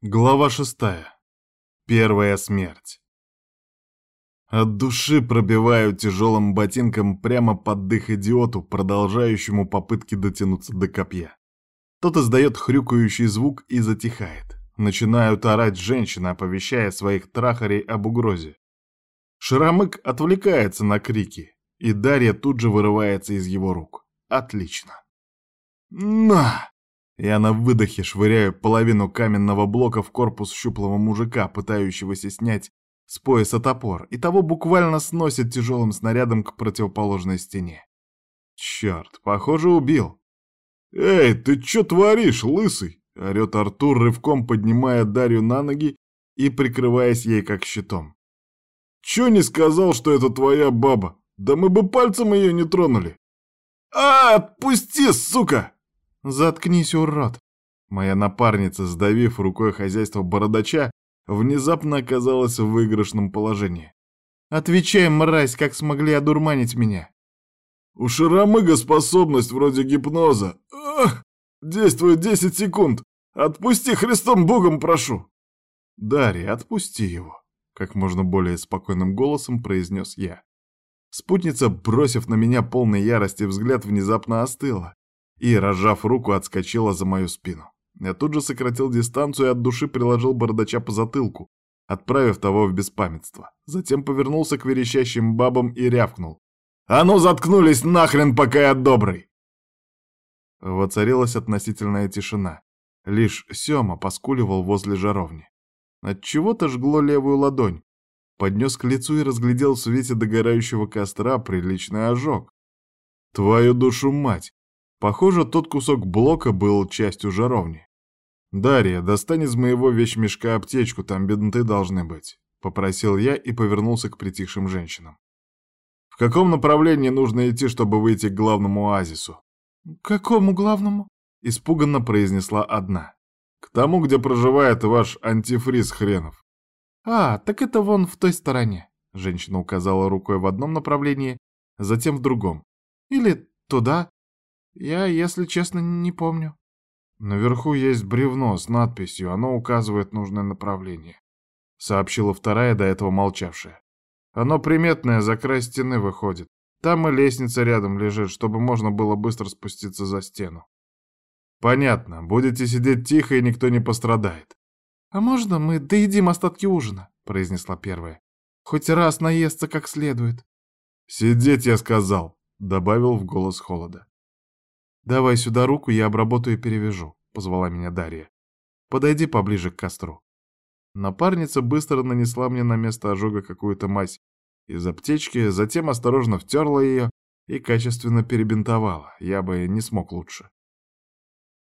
Глава шестая. Первая смерть. От души пробиваю тяжелым ботинком прямо под дых идиоту, продолжающему попытки дотянуться до копья. Тот издает хрюкающий звук и затихает. Начинают орать женщины, оповещая своих трахарей об угрозе. Шаромык отвлекается на крики, и Дарья тут же вырывается из его рук. Отлично. «На!» Я на выдохе швыряю половину каменного блока в корпус щуплого мужика, пытающегося снять с пояса топор, и того буквально сносит тяжелым снарядом к противоположной стене. Черт, похоже, убил. «Эй, ты что творишь, лысый?» — орёт Артур, рывком поднимая Дарью на ноги и прикрываясь ей как щитом. «Чё не сказал, что это твоя баба? Да мы бы пальцем ее не тронули!» «А, отпусти, сука!» «Заткнись, урод!» Моя напарница, сдавив рукой хозяйство бородача, внезапно оказалась в выигрышном положении. «Отвечай, мразь, как смогли одурманить меня!» «У Шаромыга способность вроде гипноза. Ах, действует 10 секунд. Отпусти, Христом Богом прошу!» «Дарья, отпусти его!» — как можно более спокойным голосом произнес я. Спутница, бросив на меня полный ярости взгляд, внезапно остыла и, разжав руку, отскочила за мою спину. Я тут же сократил дистанцию и от души приложил бардача по затылку, отправив того в беспамятство. Затем повернулся к верещащим бабам и рявкнул. «А ну заткнулись нахрен, пока я добрый!» Воцарилась относительная тишина. Лишь Сёма поскуливал возле жаровни. От чего то жгло левую ладонь. Поднес к лицу и разглядел в свете догорающего костра приличный ожог. «Твою душу мать! Похоже, тот кусок блока был частью жаровни. «Дарья, достань из моего вещмешка аптечку, там бинты должны быть», — попросил я и повернулся к притихшим женщинам. «В каком направлении нужно идти, чтобы выйти к главному оазису?» «К какому главному?» — испуганно произнесла одна. «К тому, где проживает ваш антифриз хренов». «А, так это вон в той стороне», — женщина указала рукой в одном направлении, затем в другом. «Или туда, я, если честно, не помню. Наверху есть бревно с надписью, оно указывает нужное направление. Сообщила вторая, до этого молчавшая. Оно приметное, за край стены выходит. Там и лестница рядом лежит, чтобы можно было быстро спуститься за стену. Понятно, будете сидеть тихо, и никто не пострадает. А можно мы доедим остатки ужина? произнесла первая. Хоть раз наесться как следует. Сидеть, я сказал, добавил в голос холода. «Давай сюда руку, я обработаю и перевяжу», — позвала меня Дарья. «Подойди поближе к костру». Напарница быстро нанесла мне на место ожога какую-то мазь из аптечки, затем осторожно втерла ее и качественно перебинтовала. Я бы не смог лучше.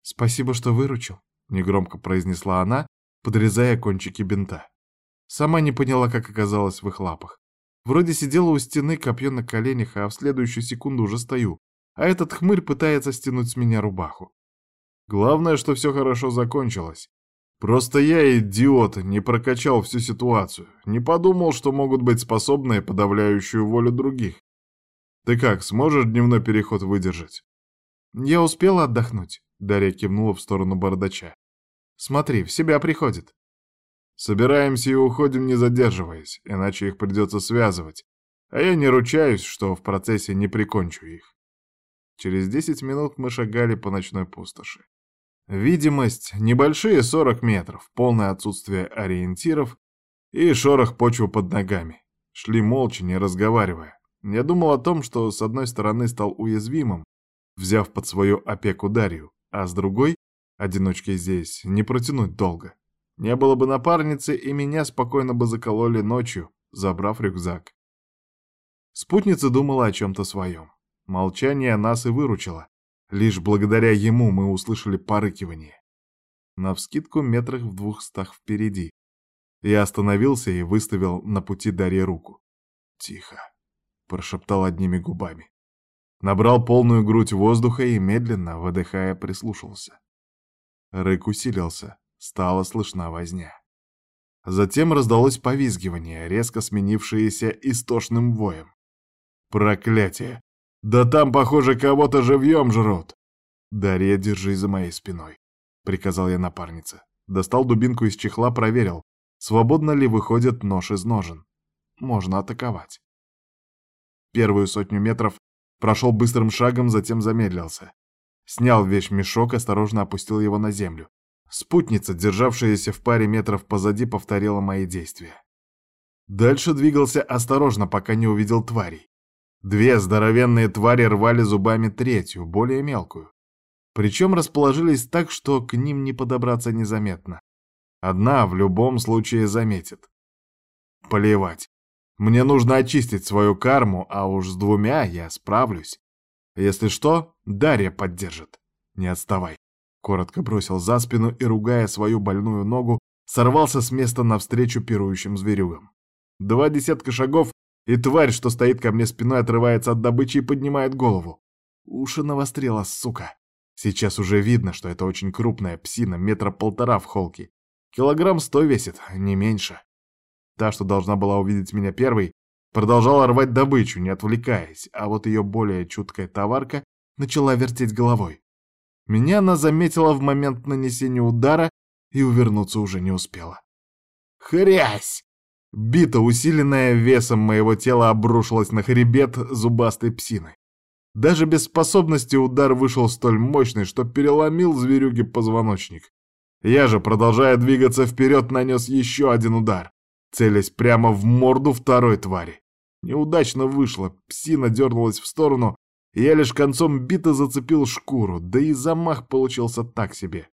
«Спасибо, что выручил», — негромко произнесла она, подрезая кончики бинта. Сама не поняла, как оказалась в их лапах. Вроде сидела у стены, копье на коленях, а в следующую секунду уже стою, а этот хмырь пытается стянуть с меня рубаху. Главное, что все хорошо закончилось. Просто я, идиот, не прокачал всю ситуацию, не подумал, что могут быть способные подавляющую волю других. Ты как, сможешь дневной переход выдержать? Я успела отдохнуть, Дарья кивнула в сторону бардача. Смотри, в себя приходит. Собираемся и уходим, не задерживаясь, иначе их придется связывать, а я не ручаюсь, что в процессе не прикончу их. Через 10 минут мы шагали по ночной пустоши. Видимость — небольшие 40 метров, полное отсутствие ориентиров и шорох почвы под ногами. Шли молча, не разговаривая. Я думал о том, что с одной стороны стал уязвимым, взяв под свою опеку Дарью, а с другой, одиночке здесь, не протянуть долго. Не было бы напарницы, и меня спокойно бы закололи ночью, забрав рюкзак. Спутница думала о чем-то своем. Молчание нас и выручило. Лишь благодаря ему мы услышали порыкивание. Навскидку метрах в двухстах впереди. Я остановился и выставил на пути Дарье руку. «Тихо», — прошептал одними губами. Набрал полную грудь воздуха и, медленно, выдыхая, прислушался. Рык усилился, стала слышна возня. Затем раздалось повизгивание, резко сменившееся истошным воем. «Проклятие! Да там, похоже, кого-то живьем жрут. Дарья, держи за моей спиной, приказал я напарнице. Достал дубинку из чехла, проверил, свободно ли выходит нож из ножен. Можно атаковать. Первую сотню метров прошел быстрым шагом, затем замедлился. Снял вещь-мешок, осторожно опустил его на землю. Спутница, державшаяся в паре метров позади, повторила мои действия. Дальше двигался осторожно, пока не увидел тварей. Две здоровенные твари рвали зубами третью, более мелкую. Причем расположились так, что к ним не подобраться незаметно. Одна в любом случае заметит. Плевать. Мне нужно очистить свою карму, а уж с двумя я справлюсь. Если что, Дарья поддержит. Не отставай. Коротко бросил за спину и, ругая свою больную ногу, сорвался с места навстречу пирующим зверюгам. Два десятка шагов, и тварь, что стоит ко мне спиной, отрывается от добычи и поднимает голову. Уши навострила, сука. Сейчас уже видно, что это очень крупная псина, метра полтора в холке. Килограмм сто весит, не меньше. Та, что должна была увидеть меня первой, продолжала рвать добычу, не отвлекаясь, а вот ее более чуткая товарка начала вертеть головой. Меня она заметила в момент нанесения удара и увернуться уже не успела. Хрясь! Бита, усиленная весом моего тела, обрушилась на хребет зубастой псины. Даже без способности удар вышел столь мощный, что переломил зверюге позвоночник. Я же, продолжая двигаться вперед, нанес еще один удар, целясь прямо в морду второй твари. Неудачно вышло, псина дернулась в сторону, и я лишь концом бита зацепил шкуру, да и замах получился так себе.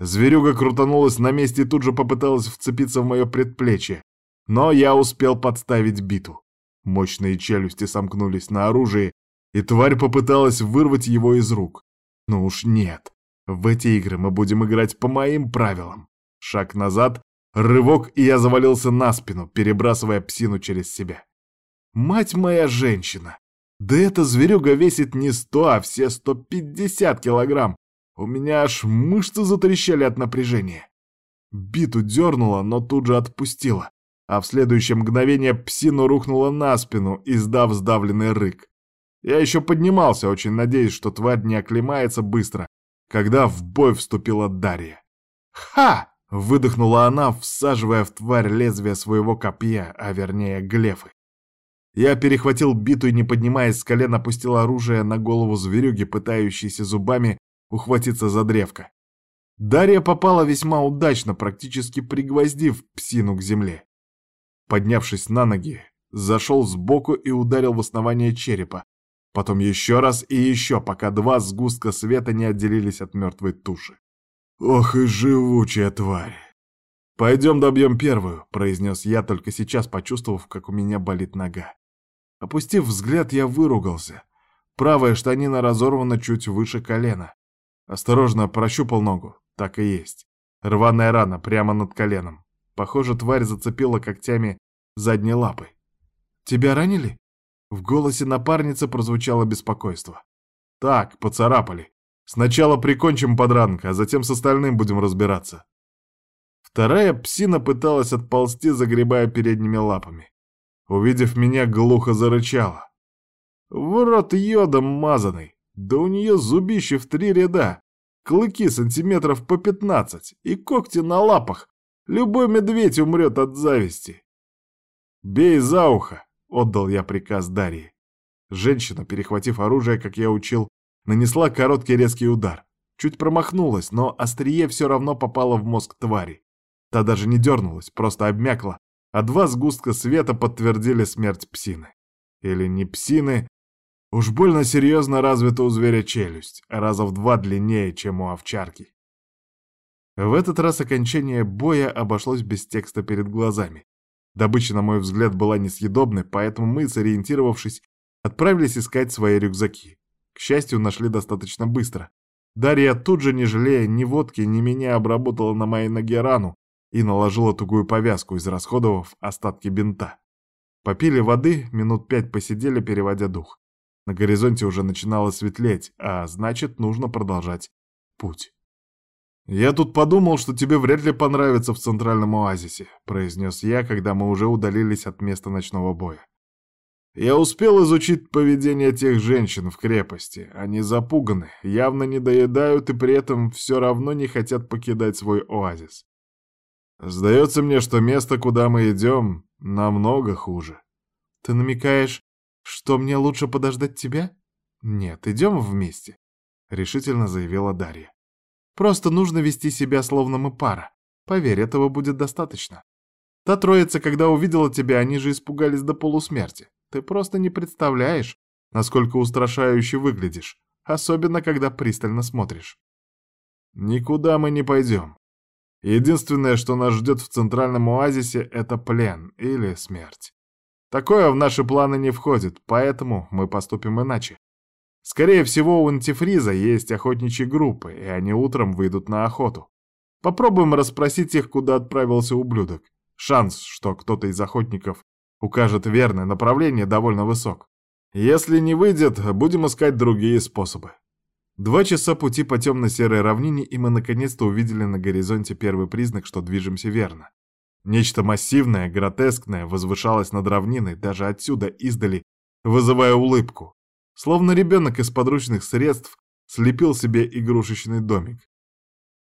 Зверюга крутанулась на месте и тут же попыталась вцепиться в мое предплечье, но я успел подставить биту. Мощные челюсти сомкнулись на оружии, и тварь попыталась вырвать его из рук. Ну уж нет. В эти игры мы будем играть по моим правилам. Шаг назад, рывок, и я завалился на спину, перебрасывая псину через себя. Мать моя женщина! Да эта зверюга весит не сто, а все сто пятьдесят килограмм. У меня аж мышцы затрещали от напряжения. Биту дернула, но тут же отпустила а в следующее мгновение псина рухнула на спину, издав сдавленный рык. Я еще поднимался, очень надеясь, что тварь не оклемается быстро, когда в бой вступила Дарья. «Ха!» — выдохнула она, всаживая в тварь лезвие своего копья, а вернее глефы. Я перехватил биту и, не поднимаясь с колен, опустил оружие на голову зверюги, пытающейся зубами ухватиться за древко. Дарья попала весьма удачно, практически пригвоздив псину к земле. Поднявшись на ноги, зашел сбоку и ударил в основание черепа. Потом еще раз и еще, пока два сгустка света не отделились от мертвой туши. «Ох и живучая тварь!» «Пойдем добьем первую», — произнес я, только сейчас почувствовав, как у меня болит нога. Опустив взгляд, я выругался. Правая штанина разорвана чуть выше колена. Осторожно прощупал ногу. Так и есть. Рваная рана прямо над коленом. Похоже, тварь зацепила когтями задней лапы. «Тебя ранили?» В голосе напарницы прозвучало беспокойство. «Так, поцарапали. Сначала прикончим подранка, а затем с остальным будем разбираться». Вторая псина пыталась отползти, загребая передними лапами. Увидев меня, глухо зарычала. В рот йодом мазанный. Да у нее зубище в три ряда, клыки сантиметров по пятнадцать и когти на лапах, Любой медведь умрет от зависти. «Бей за ухо!» — отдал я приказ Дарье. Женщина, перехватив оружие, как я учил, нанесла короткий резкий удар. Чуть промахнулась, но острие все равно попало в мозг твари. Та даже не дернулась, просто обмякла, а два сгустка света подтвердили смерть псины. Или не псины, уж больно серьезно развита у зверя челюсть, раза в два длиннее, чем у овчарки. В этот раз окончание боя обошлось без текста перед глазами. Добыча, на мой взгляд, была несъедобной, поэтому мы, сориентировавшись, отправились искать свои рюкзаки. К счастью, нашли достаточно быстро. Дарья тут же, не жалея ни водки, ни меня, обработала на моей ноге рану и наложила тугую повязку, израсходовав остатки бинта. Попили воды, минут пять посидели, переводя дух. На горизонте уже начинало светлеть, а значит, нужно продолжать путь. «Я тут подумал, что тебе вряд ли понравится в центральном оазисе», — произнес я, когда мы уже удалились от места ночного боя. Я успел изучить поведение тех женщин в крепости. Они запуганы, явно не доедают и при этом все равно не хотят покидать свой оазис. Сдается мне, что место, куда мы идем, намного хуже. Ты намекаешь, что мне лучше подождать тебя? Нет, идем вместе, решительно заявила Дарья. Просто нужно вести себя, словно мы пара. Поверь, этого будет достаточно. Та троица, когда увидела тебя, они же испугались до полусмерти. Ты просто не представляешь, насколько устрашающе выглядишь, особенно когда пристально смотришь. Никуда мы не пойдем. Единственное, что нас ждет в центральном оазисе, это плен или смерть. Такое в наши планы не входит, поэтому мы поступим иначе. Скорее всего, у антифриза есть охотничьи группы, и они утром выйдут на охоту. Попробуем расспросить их, куда отправился ублюдок. Шанс, что кто-то из охотников укажет верное направление, довольно высок. Если не выйдет, будем искать другие способы. Два часа пути по темно-серой равнине, и мы наконец-то увидели на горизонте первый признак, что движемся верно. Нечто массивное, гротескное возвышалось над равниной, даже отсюда, издали, вызывая улыбку. Словно ребенок из подручных средств слепил себе игрушечный домик.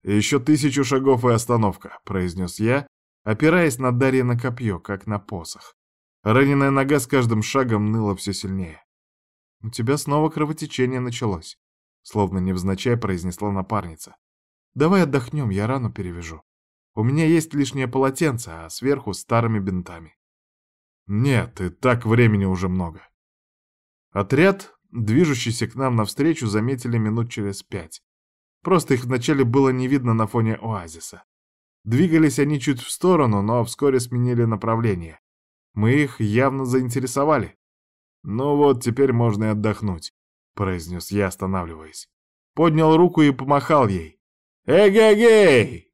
«Еще тысячу шагов и остановка», — произнес я, опираясь на Дарья на копье, как на посох. Раненая нога с каждым шагом ныла все сильнее. «У тебя снова кровотечение началось», — словно невзначай произнесла напарница. «Давай отдохнем, я рану перевяжу. У меня есть лишнее полотенце, а сверху старыми бинтами». «Нет, и так времени уже много». Отряд, движущийся к нам навстречу, заметили минут через пять. Просто их вначале было не видно на фоне оазиса. Двигались они чуть в сторону, но вскоре сменили направление. Мы их явно заинтересовали. «Ну вот, теперь можно и отдохнуть», — произнес я, останавливаясь. Поднял руку и помахал ей. «Эгегей!»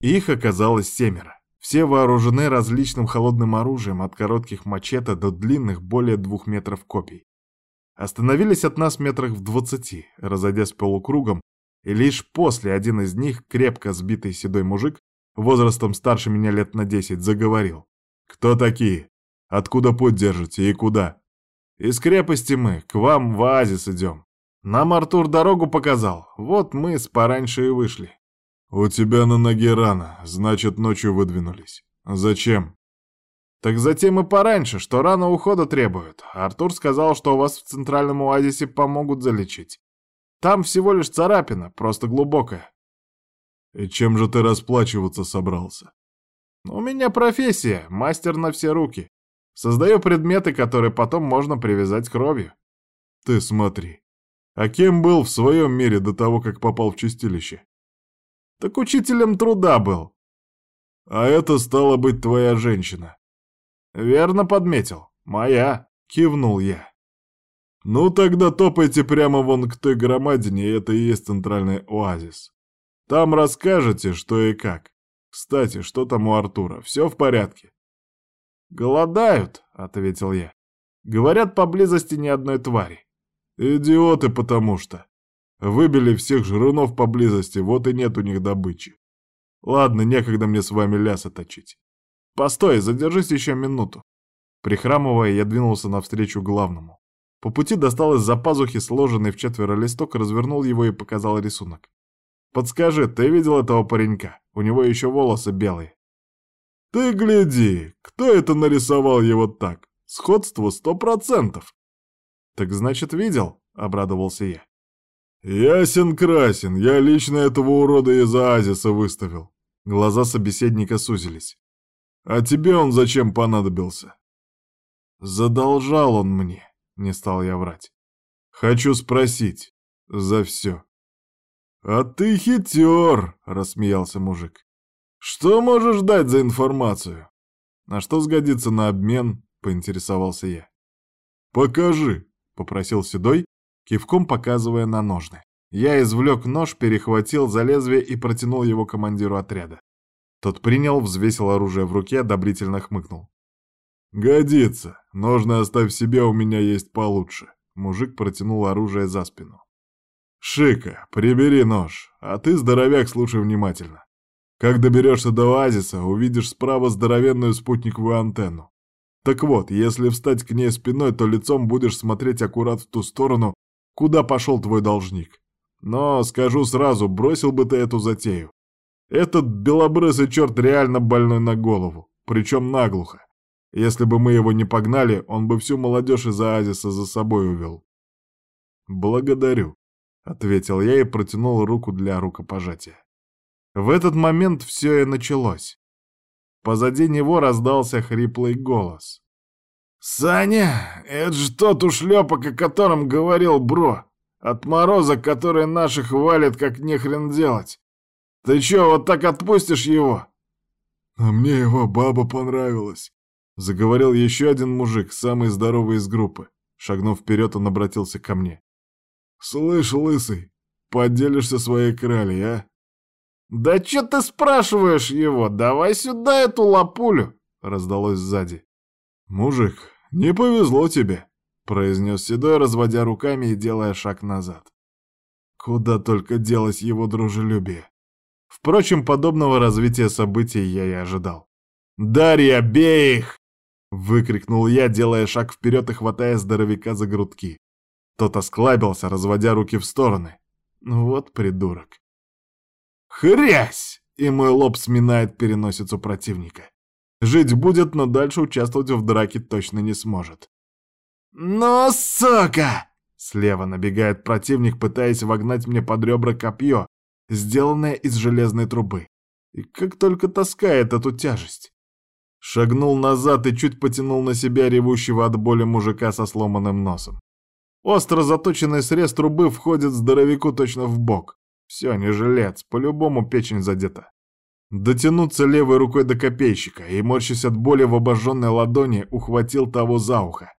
Их оказалось семеро. Все вооружены различным холодным оружием, от коротких мачете до длинных, более двух метров копий. Остановились от нас метрах в двадцати, разойдясь полукругом, и лишь после один из них, крепко сбитый седой мужик, возрастом старше меня лет на десять, заговорил. «Кто такие?» Откуда путь держите и куда? Из крепости мы, к вам в оазис идем. Нам Артур дорогу показал, вот мы с пораньше и вышли. У тебя на ноге рана, значит, ночью выдвинулись. Зачем? Так затем и пораньше, что рано ухода требуют. Артур сказал, что у вас в центральном оазисе помогут залечить. Там всего лишь царапина, просто глубокая. И чем же ты расплачиваться собрался? У меня профессия, мастер на все руки. Создаю предметы, которые потом можно привязать кровью. Ты смотри. А кем был в своем мире до того, как попал в чистилище? Так учителем труда был. А это стало быть твоя женщина. Верно подметил. Моя. Кивнул я. Ну тогда топайте прямо вон к той громадине, это и есть центральный оазис. Там расскажете, что и как. Кстати, что там у Артура? Все в порядке? «Голодают», — ответил я. «Говорят, поблизости ни одной твари». «Идиоты, потому что. Выбили всех жрунов поблизости, вот и нет у них добычи. Ладно, некогда мне с вами лясы точить. Постой, задержись еще минуту». Прихрамывая, я двинулся навстречу главному. По пути достал из-за пазухи сложенный в четверо листок, развернул его и показал рисунок. «Подскажи, ты видел этого паренька? У него еще волосы белые». «Ты гляди, кто это нарисовал его так? Сходство сто процентов!» «Так значит, видел?» — обрадовался я. «Ясен-красен, я лично этого урода из оазиса выставил». Глаза собеседника сузились. «А тебе он зачем понадобился?» «Задолжал он мне», — не стал я врать. «Хочу спросить. За все». «А ты хитер», — рассмеялся мужик. «Что можешь дать за информацию?» «На что сгодится на обмен?» — поинтересовался я. «Покажи», — попросил Седой, кивком показывая на ножны. Я извлек нож, перехватил за лезвие и протянул его командиру отряда. Тот принял, взвесил оружие в руке, одобрительно хмыкнул. «Годится. Ножны оставь себе, у меня есть получше». Мужик протянул оружие за спину. «Шика, прибери нож, а ты, здоровяк, слушай внимательно. Как доберешься до оазиса, увидишь справа здоровенную спутниковую антенну. Так вот, если встать к ней спиной, то лицом будешь смотреть аккурат в ту сторону, куда пошел твой должник. Но, скажу сразу, бросил бы ты эту затею. Этот белобрысый черт реально больной на голову, причем наглухо. Если бы мы его не погнали, он бы всю молодежь из оазиса за собой увел. «Благодарю», — ответил я и протянул руку для рукопожатия. В этот момент все и началось. Позади него раздался хриплый голос. «Саня, это же тот ушлепок, о котором говорил Бро. Отморозок, который наших валит, как нехрен делать. Ты чё, вот так отпустишь его?» «А мне его баба понравилась», — заговорил еще один мужик, самый здоровый из группы. Шагнув вперед, он обратился ко мне. «Слышь, лысый, поделишься своей кралей, а?» «Да чё ты спрашиваешь его? Давай сюда эту лапулю!» — раздалось сзади. «Мужик, не повезло тебе», — произнес Седой, разводя руками и делая шаг назад. Куда только делось его дружелюбие. Впрочем, подобного развития событий я и ожидал. «Дарья, бей их!» — выкрикнул я, делая шаг вперед и хватая здоровяка за грудки. Тот осклабился, разводя руки в стороны. Ну вот придурок. Хрясь! И мой лоб сминает переносицу противника. Жить будет, но дальше участвовать в драке точно не сможет. «Ну, сука!» Слева набегает противник, пытаясь вогнать мне под ребра копье, сделанное из железной трубы. И как только таскает эту тяжесть. Шагнул назад и чуть потянул на себя ревущего от боли мужика со сломанным носом. Остро заточенный срез трубы входит здоровяку точно в бок. Все, не жилец, по-любому печень задета. Дотянуться левой рукой до копейщика и, морщась от боли в обожженной ладони, ухватил того за ухо.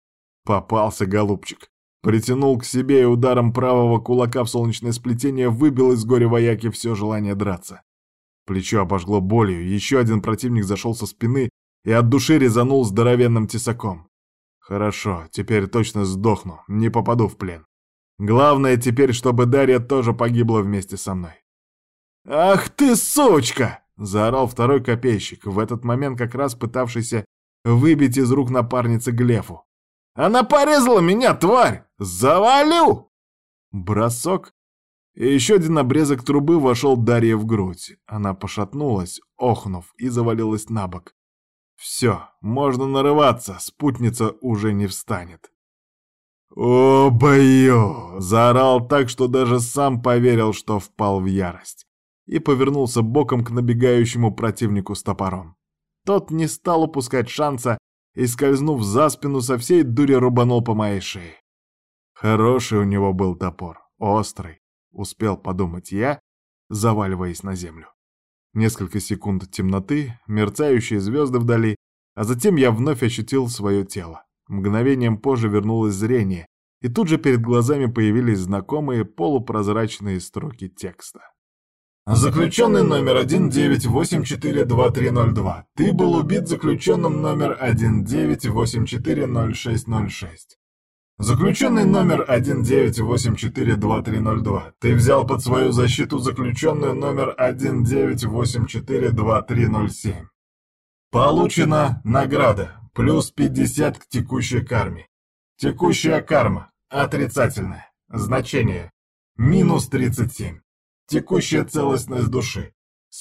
Попался, голубчик. Притянул к себе и ударом правого кулака в солнечное сплетение выбил из горя вояки все желание драться. Плечо обожгло болью, еще один противник зашел со спины и от души резанул здоровенным тесаком. Хорошо, теперь точно сдохну, не попаду в плен. Главное теперь, чтобы Дарья тоже погибла вместе со мной. «Ах ты, сучка!» — заорал второй копейщик, в этот момент как раз пытавшийся выбить из рук напарницы Глефу. «Она порезала меня, тварь! Завалю!» Бросок, и еще один обрезок трубы вошел Дарье в грудь. Она пошатнулась, охнув, и завалилась на бок. Все, можно нарываться, спутница уже не встанет. «О, бою!» — заорал так, что даже сам поверил, что впал в ярость. И повернулся боком к набегающему противнику с топором. Тот не стал упускать шанса и, скользнув за спину, со всей дури рубанул по моей шее. Хороший у него был топор, острый, успел подумать я, заваливаясь на землю. Несколько секунд темноты, мерцающие звезды вдали, а затем я вновь ощутил свое тело. Мгновением позже вернулось зрение, и тут же перед глазами появились знакомые полупрозрачные строки текста. Заключенный номер 19842302. Ты был убит заключенным номер 19840606. Заключенный номер 19842302. Ты взял под свою защиту заключенную номер 19842307. Получена награда. Плюс 50 к текущей карме. Текущая карма. Отрицательная. Значение. Минус 37. Текущая целостность души.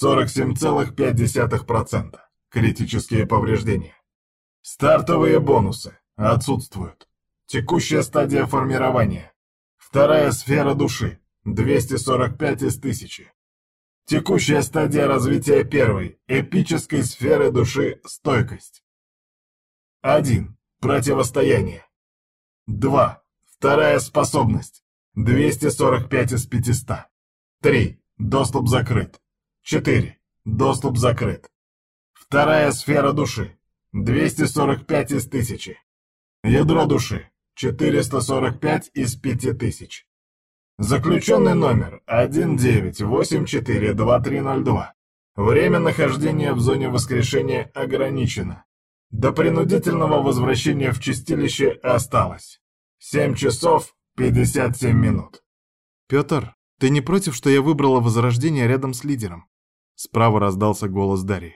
47,5%. Критические повреждения. Стартовые бонусы. Отсутствуют. Текущая стадия формирования. Вторая сфера души. 245 из 1000. Текущая стадия развития первой, эпической сферы души стойкость. 1. Противостояние. 2. Вторая способность. 245 из 500. 3. Доступ закрыт. 4. Доступ закрыт. Вторая сфера души. 245 из 1000. Ядро души. 445 из 5000. Заключенный номер 19842302. Время нахождения в зоне воскрешения ограничено. До принудительного возвращения в чистилище осталось 7 часов 57 минут. «Петр, ты не против, что я выбрала возрождение рядом с лидером?» Справа раздался голос Дарьи.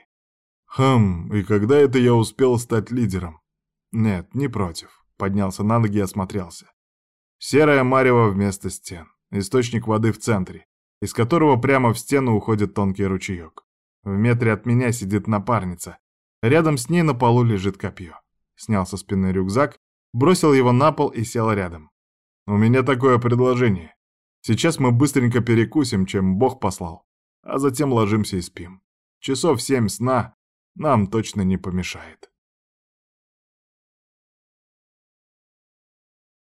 «Хм, и когда это я успел стать лидером?» Нет, не против. Поднялся на ноги и осмотрелся. Серое марево вместо стен. Источник воды в центре, из которого прямо в стену уходит тонкий ручеек. В метре от меня сидит напарница. Рядом с ней на полу лежит копье. Снял со спины рюкзак, бросил его на пол и сел рядом. У меня такое предложение. Сейчас мы быстренько перекусим, чем Бог послал, а затем ложимся и спим. Часов семь сна нам точно не помешает.